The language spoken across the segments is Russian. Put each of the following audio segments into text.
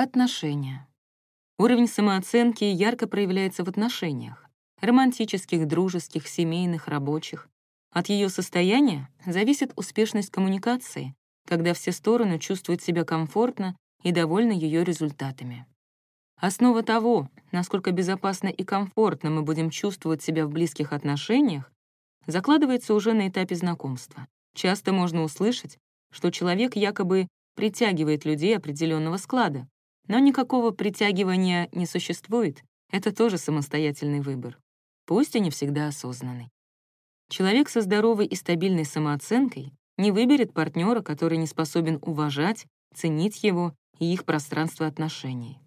Отношения. Уровень самооценки ярко проявляется в отношениях — романтических, дружеских, семейных, рабочих. От ее состояния зависит успешность коммуникации, когда все стороны чувствуют себя комфортно и довольны ее результатами. Основа того, насколько безопасно и комфортно мы будем чувствовать себя в близких отношениях, закладывается уже на этапе знакомства. Часто можно услышать, что человек якобы притягивает людей определенного склада, но никакого притягивания не существует, это тоже самостоятельный выбор, пусть и не всегда осознанный. Человек со здоровой и стабильной самооценкой не выберет партнера, который не способен уважать, ценить его и их пространство отношений.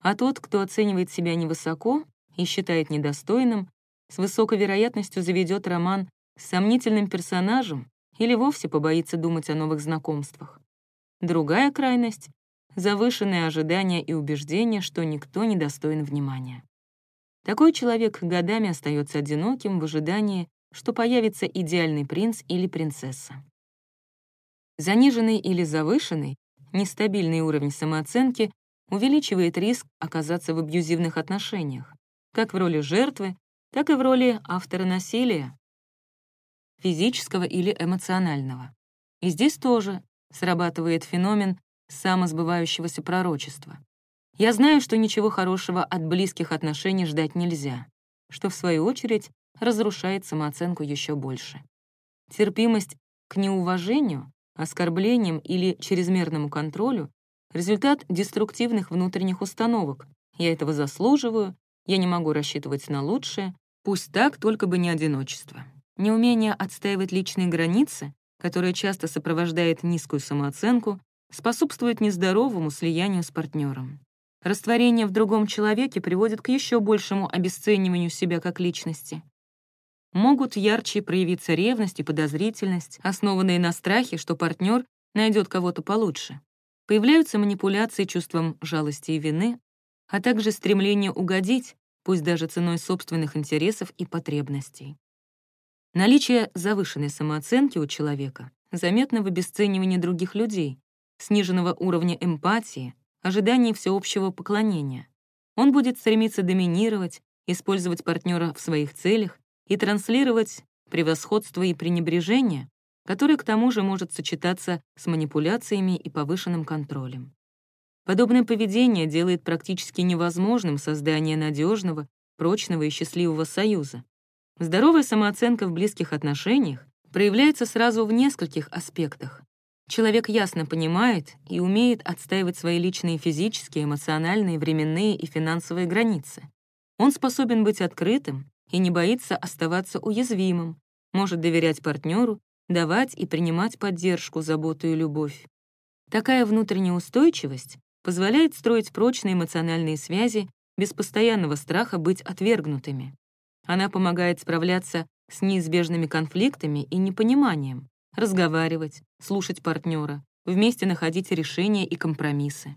А тот, кто оценивает себя невысоко и считает недостойным, с высокой вероятностью заведет роман с сомнительным персонажем или вовсе побоится думать о новых знакомствах. Другая крайность завышенные ожидания и убеждения, что никто не достоин внимания. Такой человек годами остается одиноким в ожидании, что появится идеальный принц или принцесса. Заниженный или завышенный, нестабильный уровень самооценки увеличивает риск оказаться в абьюзивных отношениях, как в роли жертвы, так и в роли автора насилия, физического или эмоционального. И здесь тоже срабатывает феномен самосбывающегося пророчества. Я знаю, что ничего хорошего от близких отношений ждать нельзя, что, в свою очередь, разрушает самооценку еще больше. Терпимость к неуважению, оскорблениям или чрезмерному контролю — результат деструктивных внутренних установок. Я этого заслуживаю, я не могу рассчитывать на лучшее, пусть так, только бы не одиночество. Неумение отстаивать личные границы, которое часто сопровождает низкую самооценку, способствует нездоровому слиянию с партнером. Растворение в другом человеке приводит к еще большему обесцениванию себя как личности. Могут ярче проявиться ревность и подозрительность, основанные на страхе, что партнер найдет кого-то получше. Появляются манипуляции чувством жалости и вины, а также стремление угодить, пусть даже ценой собственных интересов и потребностей. Наличие завышенной самооценки у человека заметно в обесценивании других людей, сниженного уровня эмпатии, ожиданий всеобщего поклонения. Он будет стремиться доминировать, использовать партнера в своих целях и транслировать превосходство и пренебрежение, которое к тому же может сочетаться с манипуляциями и повышенным контролем. Подобное поведение делает практически невозможным создание надежного, прочного и счастливого союза. Здоровая самооценка в близких отношениях проявляется сразу в нескольких аспектах. Человек ясно понимает и умеет отстаивать свои личные физические, эмоциональные, временные и финансовые границы. Он способен быть открытым и не боится оставаться уязвимым, может доверять партнеру, давать и принимать поддержку, заботу и любовь. Такая внутренняя устойчивость позволяет строить прочные эмоциональные связи без постоянного страха быть отвергнутыми. Она помогает справляться с неизбежными конфликтами и непониманием, разговаривать, слушать партнера, вместе находить решения и компромиссы.